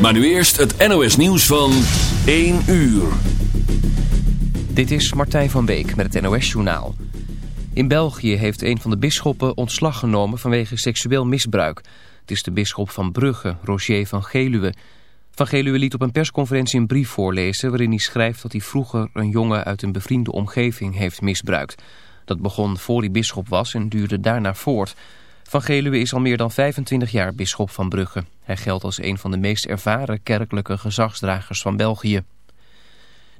Maar nu eerst het NOS nieuws van 1 uur. Dit is Martijn van Beek met het NOS Journaal. In België heeft een van de bisschoppen ontslag genomen vanwege seksueel misbruik. Het is de bisschop van Brugge, Roger van Geluwe. Van Geluwe liet op een persconferentie een brief voorlezen... waarin hij schrijft dat hij vroeger een jongen uit een bevriende omgeving heeft misbruikt. Dat begon voor hij bisschop was en duurde daarna voort... Van Geluwe is al meer dan 25 jaar bisschop van Brugge. Hij geldt als een van de meest ervaren kerkelijke gezagsdragers van België.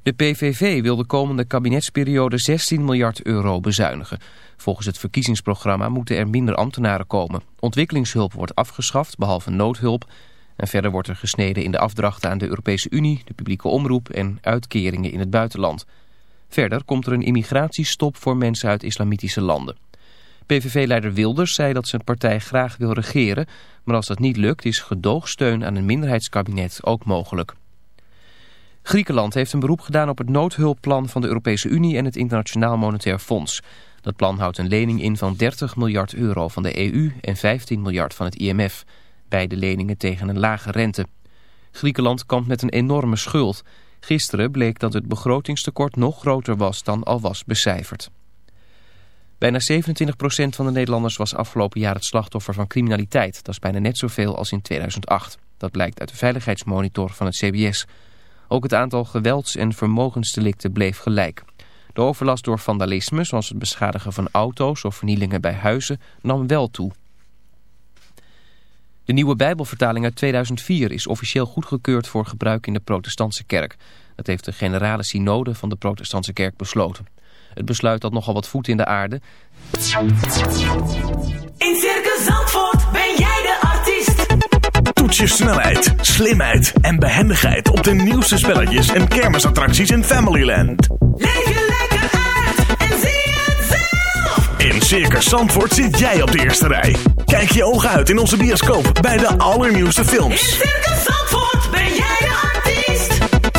De PVV wil de komende kabinetsperiode 16 miljard euro bezuinigen. Volgens het verkiezingsprogramma moeten er minder ambtenaren komen. Ontwikkelingshulp wordt afgeschaft, behalve noodhulp. En verder wordt er gesneden in de afdrachten aan de Europese Unie, de publieke omroep en uitkeringen in het buitenland. Verder komt er een immigratiestop voor mensen uit islamitische landen. PVV-leider Wilders zei dat zijn partij graag wil regeren, maar als dat niet lukt is gedoogsteun aan een minderheidskabinet ook mogelijk. Griekenland heeft een beroep gedaan op het noodhulpplan van de Europese Unie en het Internationaal Monetair Fonds. Dat plan houdt een lening in van 30 miljard euro van de EU en 15 miljard van het IMF. Beide leningen tegen een lage rente. Griekenland kampt met een enorme schuld. Gisteren bleek dat het begrotingstekort nog groter was dan al was becijferd. Bijna 27% van de Nederlanders was afgelopen jaar het slachtoffer van criminaliteit. Dat is bijna net zoveel als in 2008. Dat blijkt uit de veiligheidsmonitor van het CBS. Ook het aantal gewelds- en vermogensdelicten bleef gelijk. De overlast door vandalisme, zoals het beschadigen van auto's of vernielingen bij huizen, nam wel toe. De nieuwe Bijbelvertaling uit 2004 is officieel goedgekeurd voor gebruik in de protestantse kerk. Dat heeft de generale synode van de protestantse kerk besloten. Het besluit had nogal wat voet in de aarde. In Circus Zandvoort ben jij de artiest. Toets je snelheid, slimheid en behendigheid op de nieuwste spelletjes en kermisattracties in Familyland. Leef je lekker uit en zie het zelf. In Circus Zandvoort zit jij op de eerste rij. Kijk je ogen uit in onze bioscoop bij de allernieuwste In films. Circus Zandvoort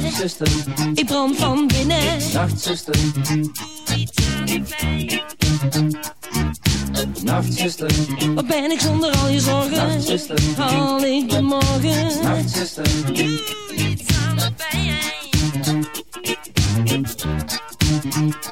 Nacht zuster, Ik brand van binnen. nacht zuster, nacht zuster, Wat ben ik zonder al je zorgen? nacht zuster, Haal ik de morgen? nacht zuster, Nacht, zuster.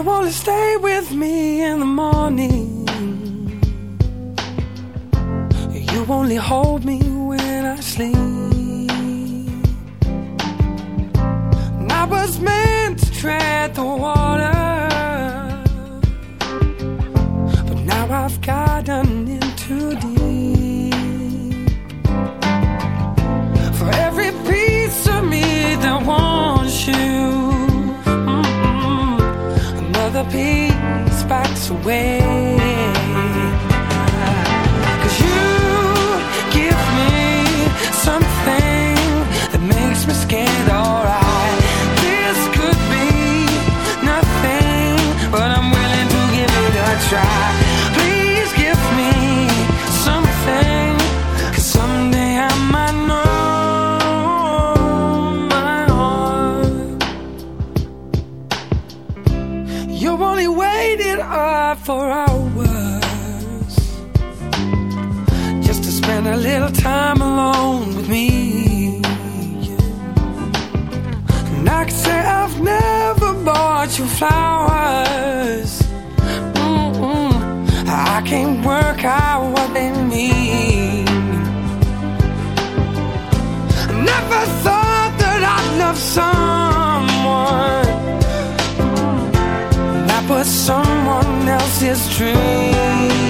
You wanna stay with me in the morning. You only hold me when I sleep. And I was meant to tread the water. But now I've gotten in too deep. peace backs away. Flowers. Mm-mm. I can't work out what they mean. Never thought that I'd love someone that was someone else's dream.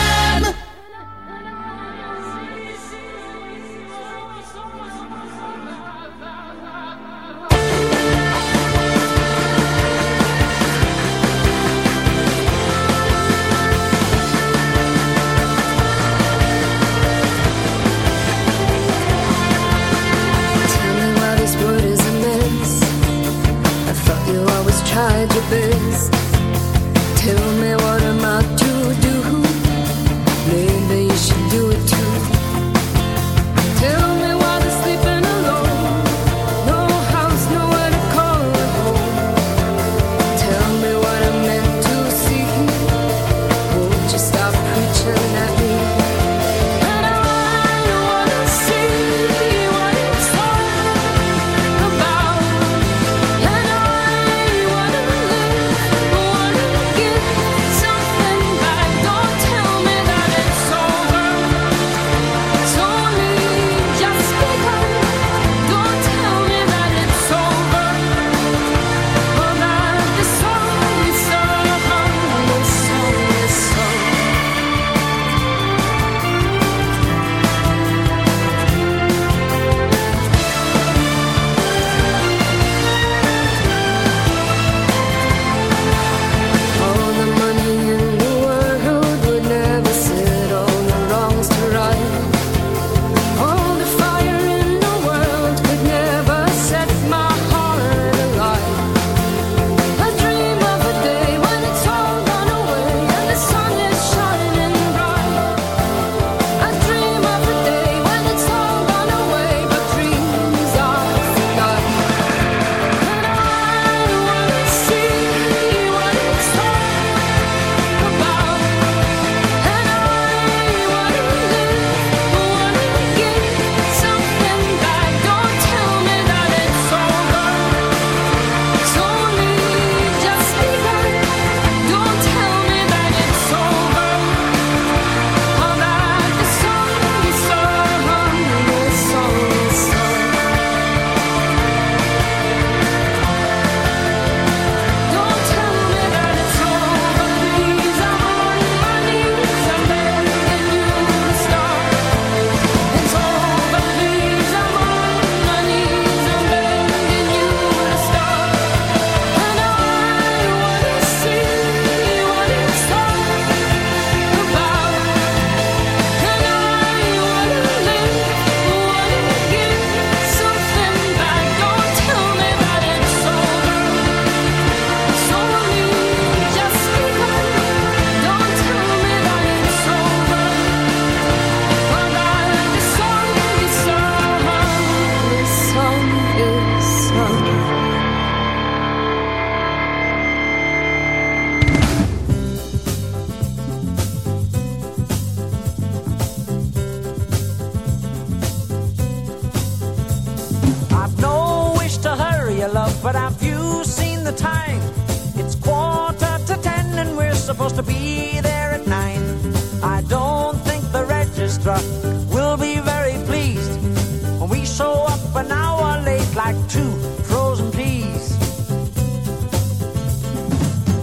two frozen peas.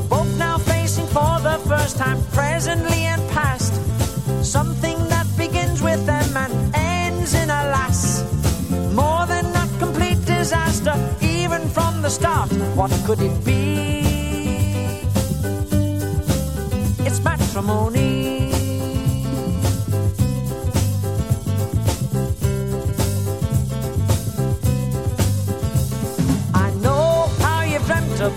Both now facing for the first time, presently and past, something that begins with them and ends in a lass. More than a complete disaster, even from the start. What could it be?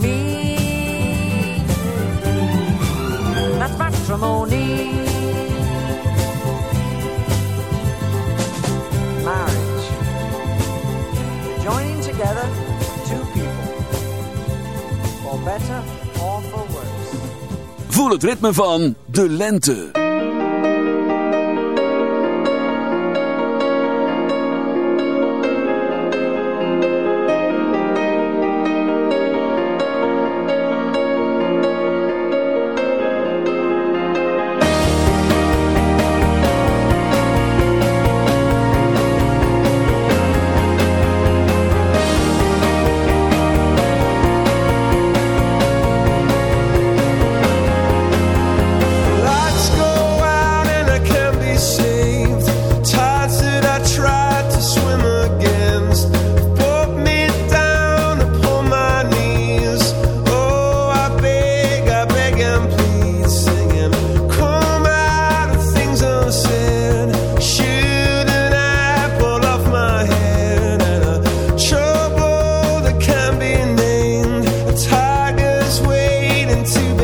me. That's matrimony. Marriage. Joining together two people. For better or for worse. Voel het ritme van de lente. into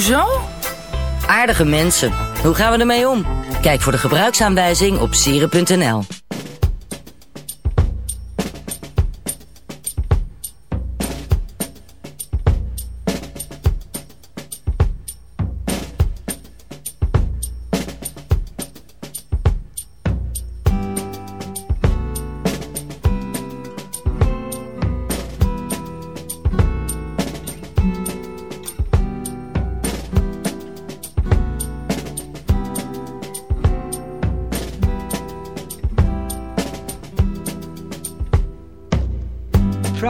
hoezo? Aardige mensen. Hoe gaan we ermee om? Kijk voor de gebruiksaanwijzing op sieren.nl.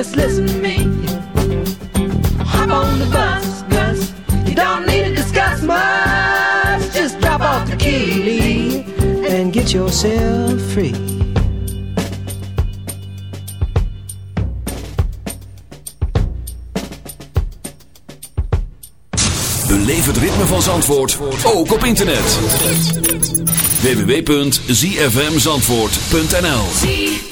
Just listen to me. Hop on the bus, Gus. You don't need to discuss much. Just drop off the key, and get yourself free. Beleef het ritme van Zandvoort ook op internet. www.zfmzandvoort.nl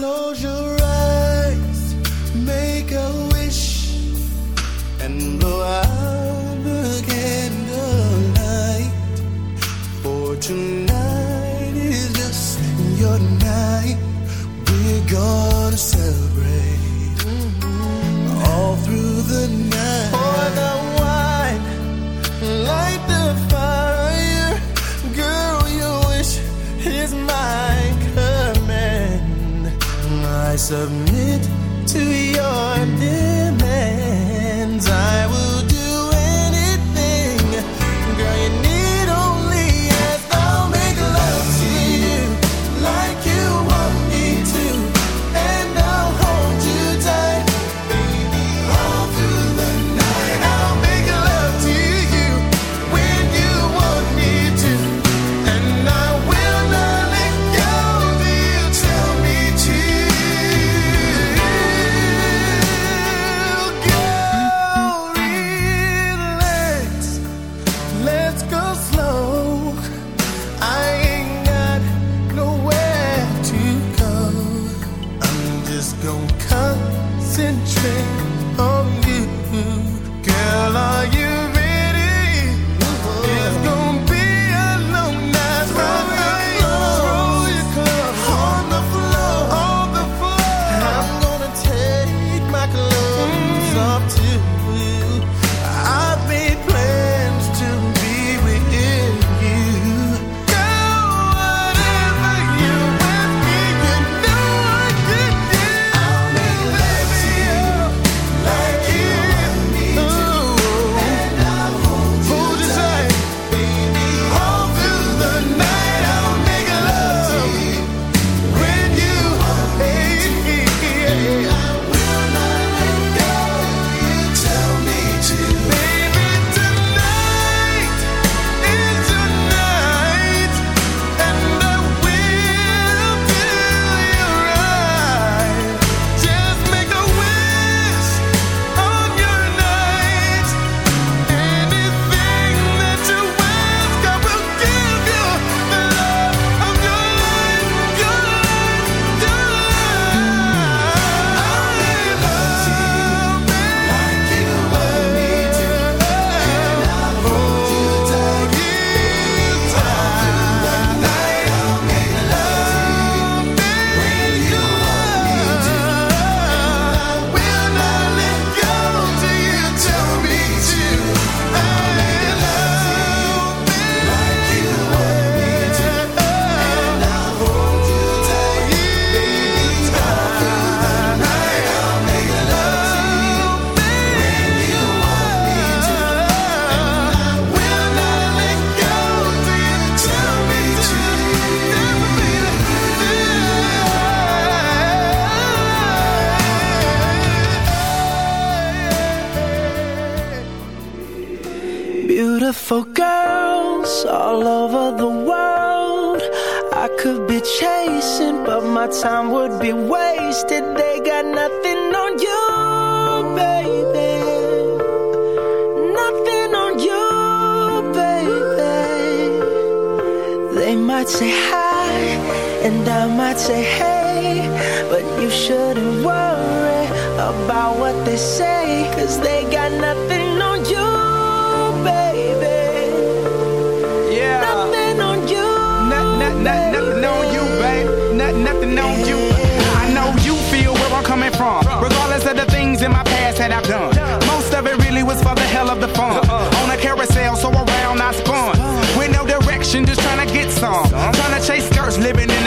Close and I might say hey, but you shouldn't worry about what they say, cause they got nothing on you, baby. Yeah. Nothing on you. Not, not, not, nothing on you, babe. Not, nothing on you. I know you feel where I'm coming from. Regardless of the things in my past that I've done. Most of it really was for the hell of the fun. Uh-uh. On a carousel, so around I spun. With no direction, just trying to get some.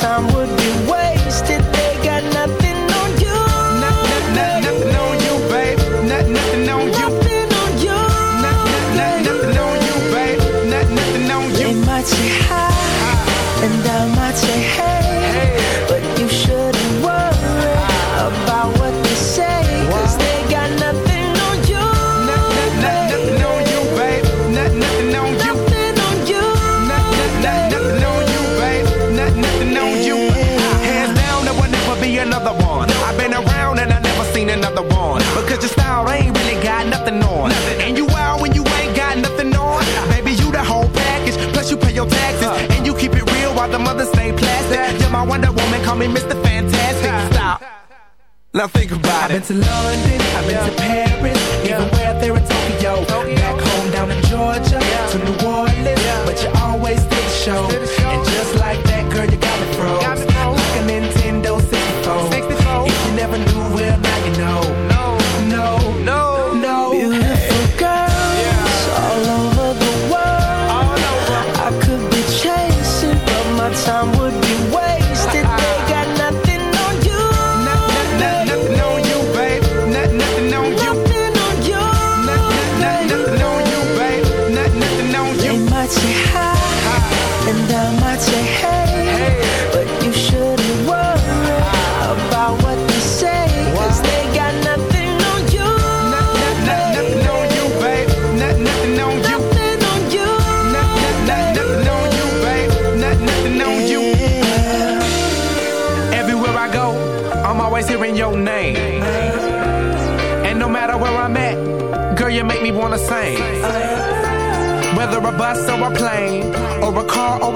time call me Mr. Fantastic. Stop. Now think about it. I've been to London, I've been to Paris, even where there in Tokyo. Back home down in Georgia, to New Orleans, but you always did the show.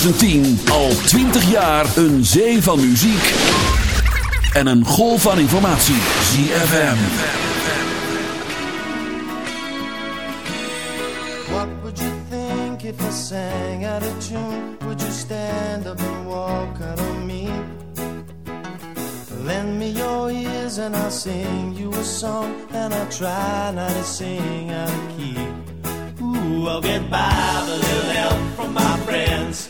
2010 al 20 jaar een zee van muziek en een golf van informatie. ZFM. What would you think if I sang out a tune? Would you stand up and walk out on me? Lend me your ears and I'll sing you a song. And I'll try not to sing out of key. Ooh, I'll get by the little help from my friends.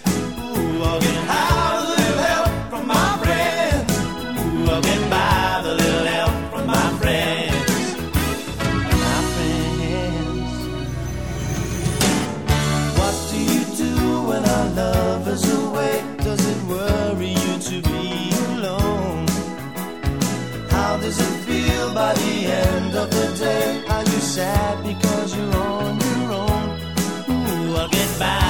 does it feel by the end of the day? Are you sad because you're on your own? Ooh, I'll get by.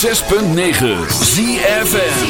106.9 ZFN